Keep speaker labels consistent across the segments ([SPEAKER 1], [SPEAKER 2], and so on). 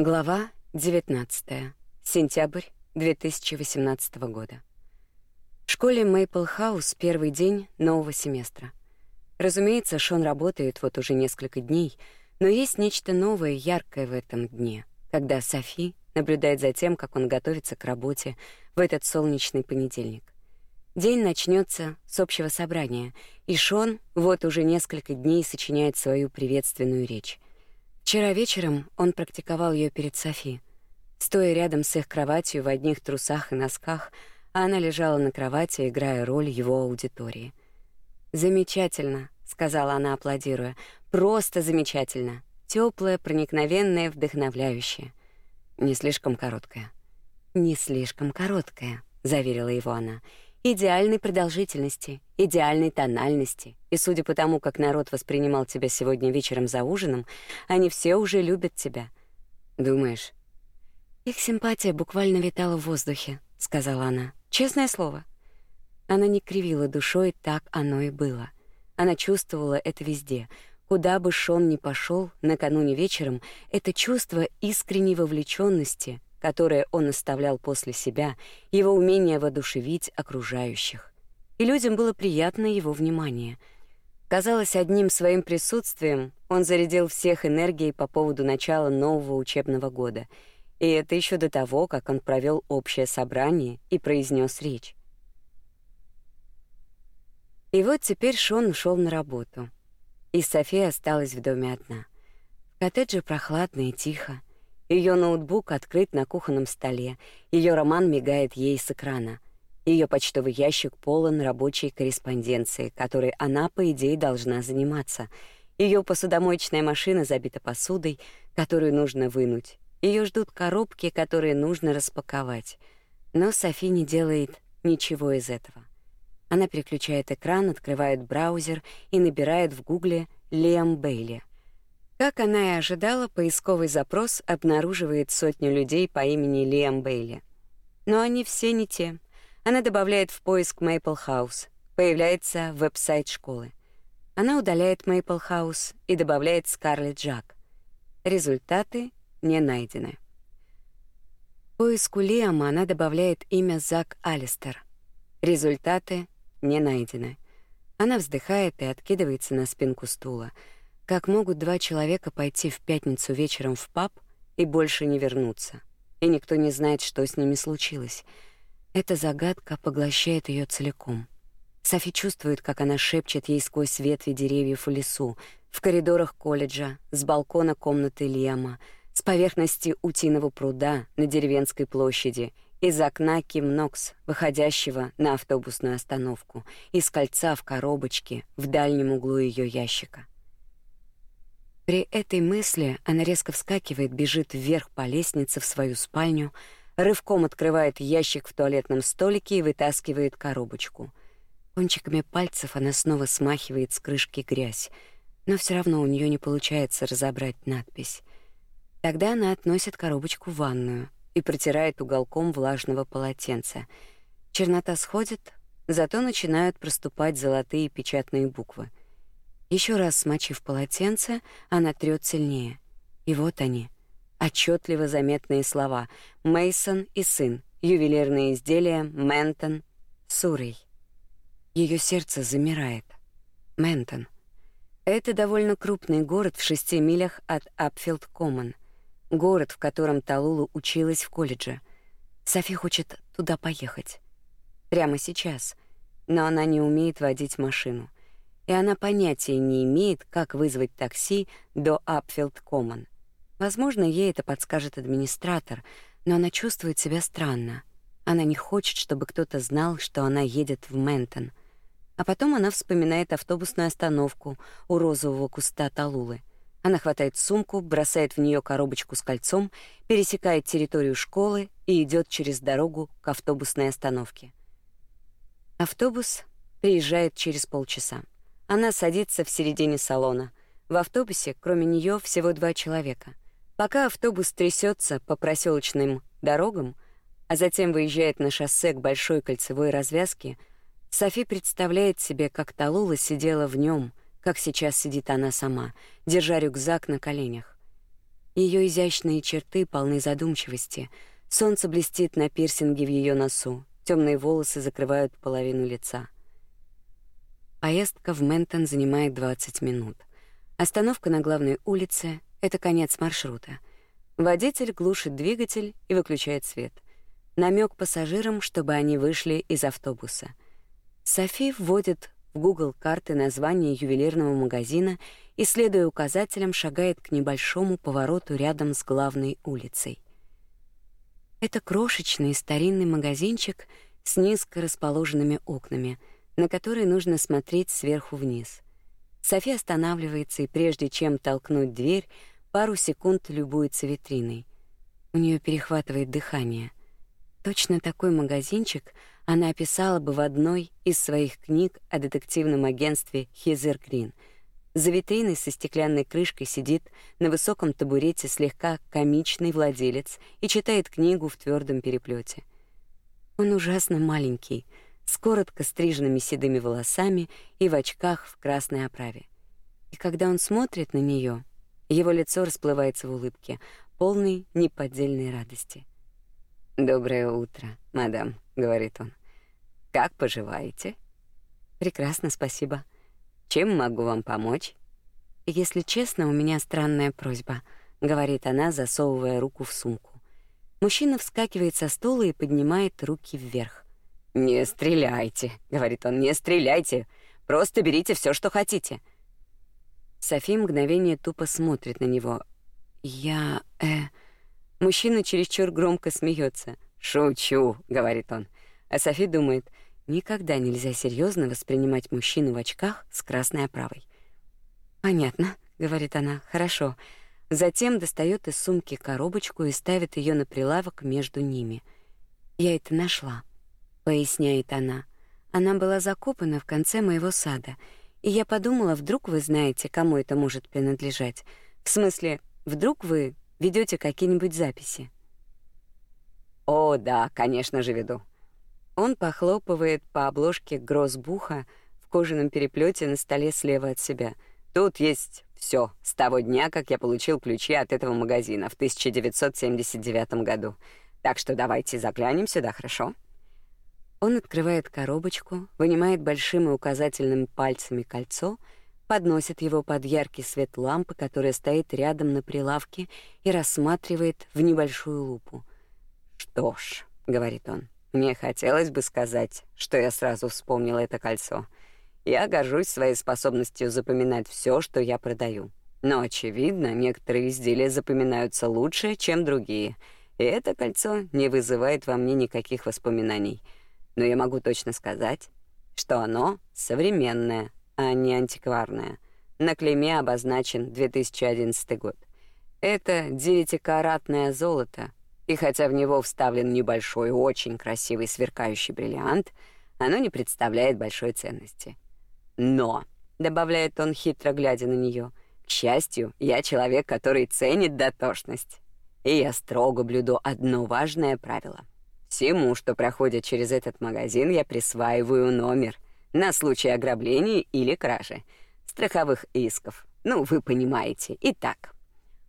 [SPEAKER 1] Глава 19. Сентябрь 2018 года. В школе Мейпл Хаус первый день нового семестра. Разумеется, Шон работает вот уже несколько дней, но есть нечто новое, яркое в этом дне, когда Софи наблюдает за тем, как он готовится к работе в этот солнечный понедельник. День начнется с общего собрания, и Шон вот уже несколько дней сочиняет свою приветственную речь. Вчера вечером он практиковал ее перед Софи. Стоя рядом с их кроватью в одних трусах и носках, она лежала на кровати, играя роль его аудитории. «Замечательно», — сказала она, аплодируя. «Просто замечательно. Теплое, проникновенное, вдохновляющее. Не слишком короткое». «Не слишком короткое», — заверила его она идеальной продолжительности, идеальной тональности. И судя по тому, как народ воспринимал тебя сегодня вечером за ужином, они все уже любят тебя. Думаешь? Их симпатия буквально витала в воздухе, сказала она. Честное слово. Она не кривила душой, так оно и было. Она чувствовала это везде. Куда бы Шон ни пошел накануне вечером, это чувство искренней вовлеченности, которое он оставлял после себя, его умение воодушевить окружающих. И людям было приятно его внимание. Казалось, одним своим присутствием он зарядил всех энергией по поводу начала нового учебного года. И это еще до того, как он провел общее собрание и произнес речь. И вот теперь Шон ушел на работу. И София осталась в доме одна. В коттедже прохладно и тихо. Ее ноутбук открыт на кухонном столе. Ее роман мигает ей с экрана. Ее почтовый ящик полон рабочей корреспонденции, которой она, по идее, должна заниматься. Ее посудомоечная машина забита посудой, которую нужно вынуть. Ее ждут коробки, которые нужно распаковать. Но Софи не делает ничего из этого. Она переключает экран, открывает браузер и набирает в Гугле Лиам Бейли. Как она и ожидала, поисковый запрос обнаруживает сотню людей по имени Лиам Бейли. Но они все не те. Она добавляет в поиск Maple House. Появляется веб-сайт школы. Она удаляет Maple House и добавляет Scarlet Jack. Результаты не найдены. В поиску Лиама она добавляет имя Зак Алистер. Результаты не найдены. Она вздыхает и откидывается на спинку стула — как могут два человека пойти в пятницу вечером в паб и больше не вернуться? И никто не знает, что с ними случилось. Эта загадка поглощает ее целиком. Софи чувствует, как она шепчет ей сквозь ветви деревьев в лесу, в коридорах колледжа, с балкона комнаты Лиама, с поверхности утиного пруда на деревенской площади, из окна Кимнокс, выходящего на автобусную остановку, из кольца в коробочке в дальнем углу ее ящика. При этой мысли она резко вскакивает, бежит вверх по лестнице в свою спальню, рывком открывает ящик в туалетном столике и вытаскивает коробочку. Кончиками пальцев она снова смахивает с крышки грязь, но все равно у нее не получается разобрать надпись. Тогда она относит коробочку в ванную и протирает уголком влажного полотенца. Чернота сходит, зато начинают проступать золотые печатные буквы. Еще раз смочив полотенце, она трёт сильнее. И вот они, отчетливо заметные слова: Мейсон и сын, ювелирные изделия Ментон, Сурей. Ее сердце замирает. Ментон. Это довольно крупный город в шести милях от Апфилд-Коммон. Город, в котором Талулу училась в колледже. Софи хочет туда поехать. Прямо сейчас. Но она не умеет водить машину и она понятия не имеет, как вызвать такси до Апфилд-Коммон. Возможно, ей это подскажет администратор, но она чувствует себя странно. Она не хочет, чтобы кто-то знал, что она едет в Ментон. А потом она вспоминает автобусную остановку у розового куста талулы. Она хватает сумку, бросает в нее коробочку с кольцом, пересекает территорию школы и идет через дорогу к автобусной остановке. Автобус приезжает через полчаса. Она садится в середине салона. В автобусе, кроме нее, всего два человека. Пока автобус трясется по проселочным дорогам, а затем выезжает на шоссе к большой кольцевой развязке, Софи представляет себе, как Талула сидела в нем, как сейчас сидит она сама, держа рюкзак на коленях. Ее изящные черты полны задумчивости. Солнце блестит на пирсинге в ее носу. Темные волосы закрывают половину лица. Поездка в Ментон занимает 20 минут. Остановка на главной улице — это конец маршрута. Водитель глушит двигатель и выключает свет. Намек пассажирам, чтобы они вышли из автобуса. Софи вводит в Google карты название ювелирного магазина и, следуя указателям, шагает к небольшому повороту рядом с главной улицей. Это крошечный старинный магазинчик с низко расположенными окнами, на которые нужно смотреть сверху вниз. София останавливается и прежде чем толкнуть дверь, пару секунд любуется витриной. У нее перехватывает дыхание. Точно такой магазинчик она описала бы в одной из своих книг о детективном агентстве Хизер Грин. За витриной со стеклянной крышкой сидит на высоком табурете слегка комичный владелец и читает книгу в твердом переплете. Он ужасно маленький, с коротко стриженными седыми волосами и в очках в красной оправе. И когда он смотрит на нее, его лицо расплывается в улыбке, полной неподдельной радости. «Доброе утро, мадам», — говорит он. «Как поживаете?» «Прекрасно, спасибо. Чем могу вам помочь?» «Если честно, у меня странная просьба», — говорит она, засовывая руку в сумку. Мужчина вскакивает со стула и поднимает руки вверх. «Не стреляйте», — говорит он, — «не стреляйте. Просто берите все, что хотите». Софи мгновение тупо смотрит на него. «Я... э...» Мужчина чересчур громко смеется. «Шучу», — говорит он. А Софи думает, никогда нельзя серьезно воспринимать мужчину в очках с красной оправой. «Понятно», — говорит она, — «хорошо». Затем достает из сумки коробочку и ставит ее на прилавок между ними. «Я это нашла», — поясняет она. «Она была закопана в конце моего сада, и я подумала, вдруг вы знаете, кому это может принадлежать. В смысле, вдруг вы ведете какие-нибудь записи?» «О, да, конечно же веду». Он похлопывает по обложке гроссбуха в кожаном переплете на столе слева от себя. «Тут есть все с того дня, как я получил ключи от этого магазина в 1979 году. Так что давайте заглянем сюда, хорошо?» Он открывает коробочку, вынимает большим и указательным пальцами кольцо, подносит его под яркий свет лампы, которая стоит рядом на прилавке, и рассматривает в небольшую лупу. «Что ж», — говорит он, — «мне хотелось бы сказать, что я сразу вспомнил это кольцо. Я горжусь своей способностью запоминать все, что я продаю. Но, очевидно, некоторые изделия запоминаются лучше, чем другие, и это кольцо не вызывает во мне никаких воспоминаний» но я могу точно сказать, что оно современное, а не антикварное. На клейме обозначен 2011 год. Это девятикаратное золото, и хотя в него вставлен небольшой, очень красивый сверкающий бриллиант, оно не представляет большой ценности. Но, добавляет он, хитро глядя на нее, к счастью, я человек, который ценит дотошность. И я строго блюду одно важное правило — Всему, что проходит через этот магазин, я присваиваю номер на случай ограбления или кражи, страховых исков. Ну, вы понимаете. Итак,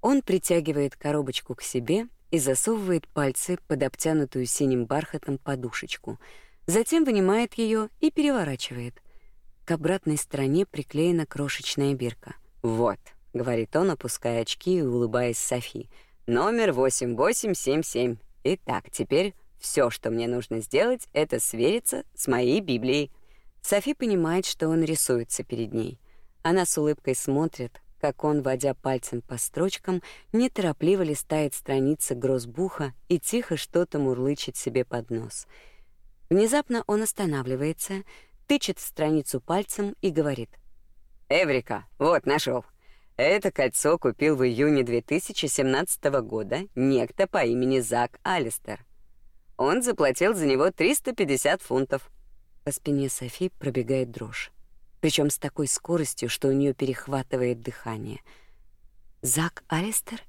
[SPEAKER 1] он притягивает коробочку к себе и засовывает пальцы под обтянутую синим бархатом подушечку. Затем вынимает ее и переворачивает. К обратной стороне приклеена крошечная бирка. «Вот», — говорит он, опуская очки и улыбаясь Софи. «Номер 8877. Итак, теперь все, что мне нужно сделать, это свериться с моей Библией. Софи понимает, что он рисуется перед ней. Она с улыбкой смотрит, как он, водя пальцем по строчкам, неторопливо листает страницы гроссбуха и тихо что-то мурлычет себе под нос. Внезапно он останавливается, тычет в страницу пальцем и говорит: "Эврика, вот нашел. Это кольцо купил в июне 2017 года некто по имени Зак Алистер. Он заплатил за него 350 фунтов. По спине Софи пробегает дрожь, причем с такой скоростью, что у нее перехватывает дыхание. Зак Алистер?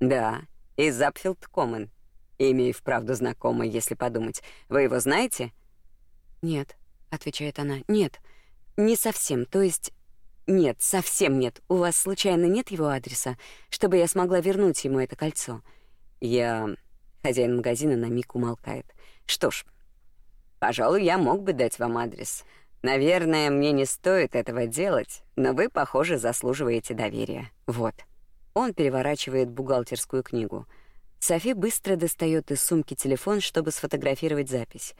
[SPEAKER 1] Да, из Запфилд Коммон. Имя и вправду знакомое, если подумать. Вы его знаете? Нет, отвечает она. Нет, не совсем. То есть нет, совсем нет. У вас случайно нет его адреса, чтобы я смогла вернуть ему это кольцо? Я хозяин магазина на миг умолкает. Что ж, пожалуй, я мог бы дать вам адрес. Наверное, мне не стоит этого делать, но вы, похоже, заслуживаете доверия. Вот. Он переворачивает бухгалтерскую книгу. Софи быстро достает из сумки телефон, чтобы сфотографировать запись.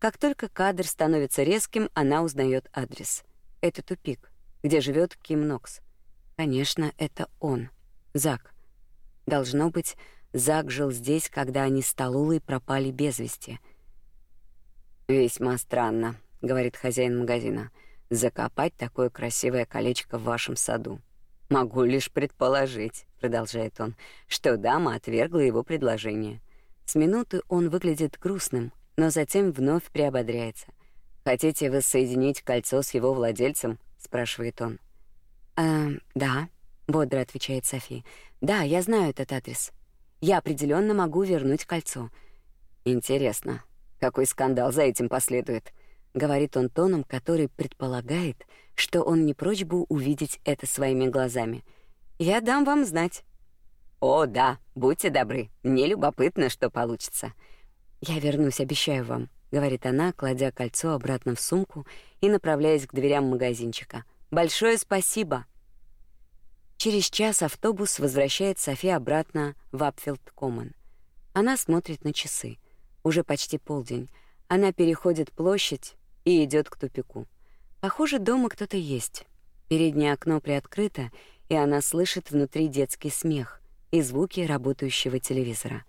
[SPEAKER 1] Как только кадр становится резким, она узнает адрес. Это тупик, где живет Ким Нокс. Конечно, это он, Зак. Должно быть, Зак жил здесь, когда они с Талулой пропали без вести. Весьма странно, говорит хозяин магазина, закопать такое красивое колечко в вашем саду. Могу лишь предположить, продолжает он, что дама отвергла его предложение. С минуты он выглядит грустным, но затем вновь приободряется. Хотите воссоединить кольцо с его владельцем? спрашивает он. «Э, да, бодро отвечает Софи. Да, я знаю этот адрес. Я определенно могу вернуть кольцо. Интересно, какой скандал за этим последует? говорит он тоном, который предполагает, что он не прочь бы увидеть это своими глазами. Я дам вам знать. О, да, будьте добры. Мне любопытно, что получится. Я вернусь, обещаю вам, говорит она, кладя кольцо обратно в сумку и направляясь к дверям магазинчика. Большое спасибо. Через час автобус возвращает Софи обратно в Апфилд-Коммон. Она смотрит на часы. Уже почти полдень. Она переходит площадь и идет к тупику. Похоже, дома кто-то есть. Переднее окно приоткрыто, и она слышит внутри детский смех и звуки работающего телевизора.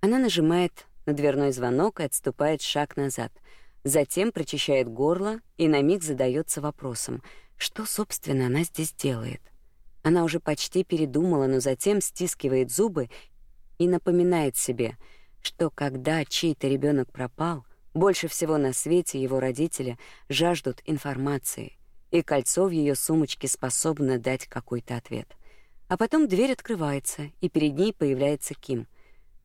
[SPEAKER 1] Она нажимает на дверной звонок и отступает шаг назад. Затем прочищает горло и на миг задается вопросом, что, собственно, она здесь делает. Она уже почти передумала, но затем стискивает зубы и напоминает себе, что когда чей-то ребенок пропал — больше всего на свете его родители жаждут информации, и кольцо в ее сумочке способно дать какой-то ответ. А потом дверь открывается, и перед ней появляется Ким.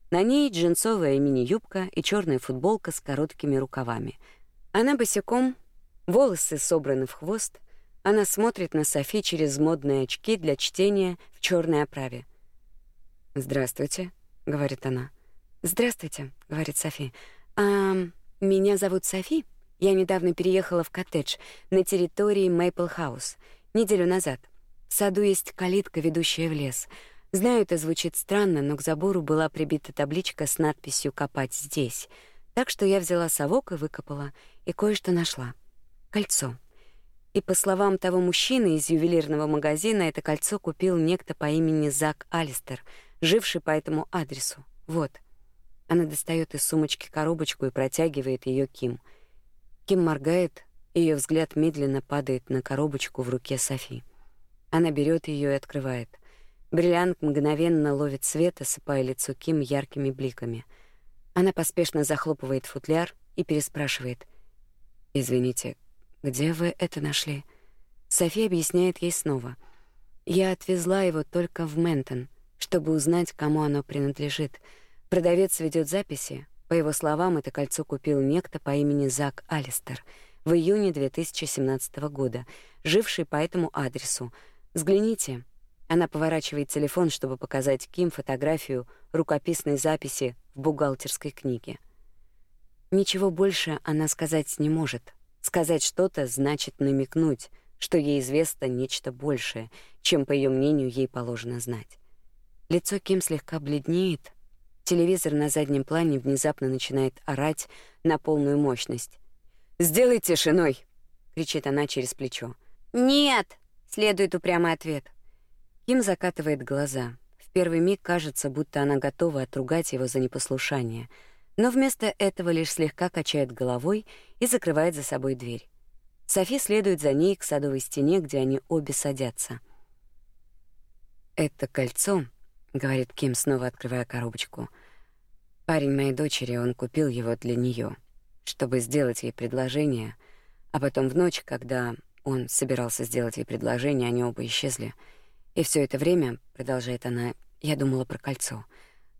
[SPEAKER 1] На ней джинсовая мини-юбка и черная футболка с короткими рукавами. Она босиком, волосы собраны в хвост. Она смотрит на Софи через модные очки для чтения в черной оправе. «Здравствуйте», — говорит она. «Здравствуйте», — говорит Софи. «А меня зовут Софи. Я недавно переехала в коттедж на территории Мейпл Хаус неделю назад. В саду есть калитка, ведущая в лес. Знаю, это звучит странно, но к забору была прибита табличка с надписью «Копать здесь». Так что я взяла совок и выкопала, и кое-что нашла. Кольцо. И по словам того мужчины из ювелирного магазина, это кольцо купил некто по имени Зак Алистер, живший по этому адресу. Вот. Она достает из сумочки коробочку и протягивает ее Ким. Ким моргает, ее взгляд медленно падает на коробочку в руке Софи. Она берет ее и открывает. Бриллиант мгновенно ловит свет, осыпая лицо Ким яркими бликами. Она поспешно захлопывает футляр и переспрашивает: "Извините, где вы это нашли?" София объясняет ей снова: "Я отвезла его только в Ментон, чтобы узнать, кому оно принадлежит." Продавец ведет записи. По его словам, это кольцо купил некто по имени Зак Алистер в июне 2017 года, живший по этому адресу. Взгляните. Она поворачивает телефон, чтобы показать Ким фотографию рукописной записи в бухгалтерской книге. Ничего больше она сказать не может. Сказать что-то значит намекнуть, что ей известно нечто большее, чем, по ее мнению, ей положено знать. Лицо Ким слегка бледнеет, Телевизор на заднем плане внезапно начинает орать на полную мощность. «Сделай тишиной!» — кричит она через плечо. «Нет!» — следует упрямый ответ. Ким закатывает глаза. В первый миг кажется, будто она готова отругать его за непослушание, но вместо этого лишь слегка качает головой и закрывает за собой дверь. Софи следует за ней к садовой стене, где они обе садятся. «Это кольцо», — говорит Ким, снова открывая коробочку — Парень моей дочери, он купил его для нее, чтобы сделать ей предложение, а потом в ночь, когда он собирался сделать ей предложение, они оба исчезли. И все это время, продолжает она, я думала про кольцо.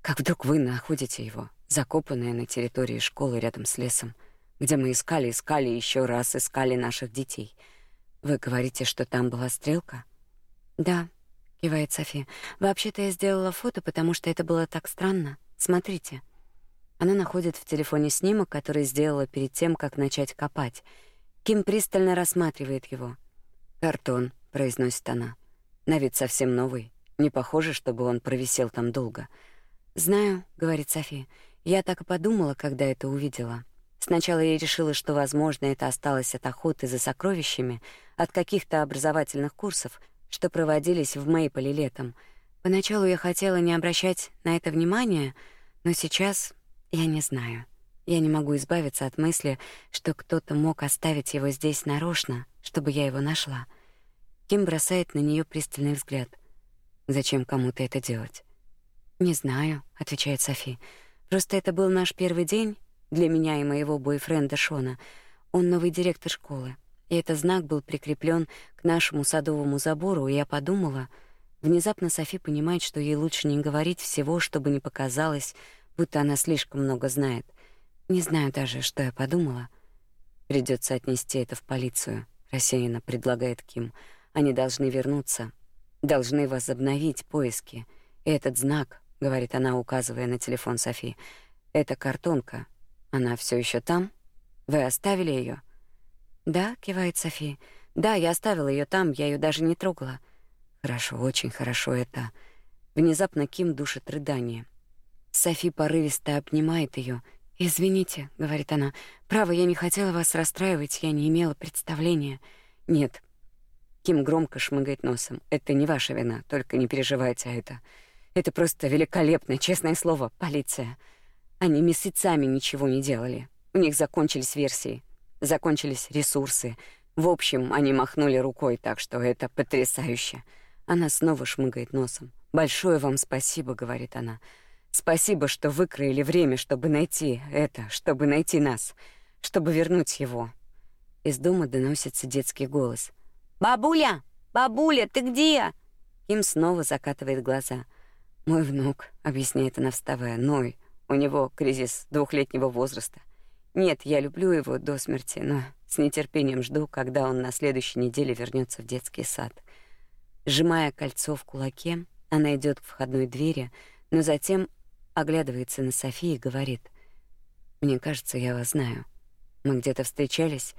[SPEAKER 1] Как вдруг вы находите его, закопанное на территории школы рядом с лесом, где мы искали, искали еще раз искали наших детей. Вы говорите, что там была стрелка? Да, кивает Софи. Вообще-то я сделала фото, потому что это было так странно. Смотрите. Она находит в телефоне снимок, который сделала перед тем, как начать копать. Ким пристально рассматривает его. «Картон», — произносит она. «На вид совсем новый. Не похоже, чтобы он провисел там долго». «Знаю», — говорит Софи. «Я так и подумала, когда это увидела. Сначала я решила, что, возможно, это осталось от охоты за сокровищами, от каких-то образовательных курсов, что проводились в Мейполе летом. Поначалу я хотела не обращать на это внимания, но сейчас я не знаю. Я не могу избавиться от мысли, что кто-то мог оставить его здесь нарочно, чтобы я его нашла. Ким бросает на нее пристальный взгляд. Зачем кому-то это делать? Не знаю, отвечает Софи. Просто это был наш первый день для меня и моего бойфренда Шона. Он новый директор школы. И этот знак был прикреплен к нашему садовому забору, и я подумала, внезапно Софи понимает, что ей лучше не говорить всего, чтобы не показалось, будто она слишком много знает. Не знаю даже, что я подумала. Придется отнести это в полицию, рассеянно предлагает Ким. Они должны вернуться, должны возобновить поиски. И этот знак, говорит она, указывая на телефон Софи. Это картонка. Она все еще там? Вы оставили ее? Да, кивает Софи. Да, я оставила ее там, я ее даже не трогала. Хорошо, очень хорошо это. Внезапно Ким душит рыдание. Софи порывисто обнимает ее. «Извините», — говорит она, — «право, я не хотела вас расстраивать, я не имела представления». «Нет». Ким громко шмыгает носом. «Это не ваша вина, только не переживайте, а это... Это просто великолепно, честное слово, полиция. Они месяцами ничего не делали. У них закончились версии, закончились ресурсы. В общем, они махнули рукой, так что это потрясающе». Она снова шмыгает носом. «Большое вам спасибо», — говорит она. Спасибо, что выкроили время, чтобы найти это, чтобы найти нас, чтобы вернуть его. Из дома доносится детский голос. Бабуля, бабуля, ты где? Им снова закатывает глаза. Мой внук, объясняет она, вставая, Ной. У него кризис двухлетнего возраста. Нет, я люблю его до смерти, но с нетерпением жду, когда он на следующей неделе вернется в детский сад. Сжимая кольцо в кулаке, она идет к входной двери, но затем оглядывается на Софи и говорит: "Мне кажется, я вас знаю. Мы где-то встречались.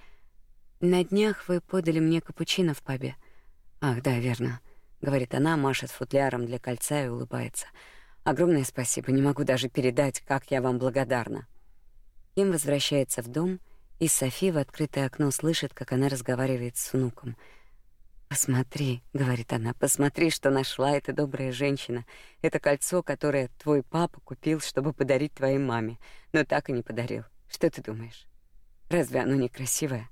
[SPEAKER 1] На днях вы подали мне капучино в пабе". "Ах, да, верно", говорит она, машет футляром для кольца и улыбается. "Огромное спасибо, не могу даже передать, как я вам благодарна". Ким возвращается в дом, и Софи в открытое окно слышит, как она разговаривает с внуком. «Посмотри», — говорит она, — «посмотри, что нашла эта добрая женщина. Это кольцо, которое твой папа купил, чтобы подарить твоей маме, но так и не подарил. Что ты думаешь? Разве оно не красивое?»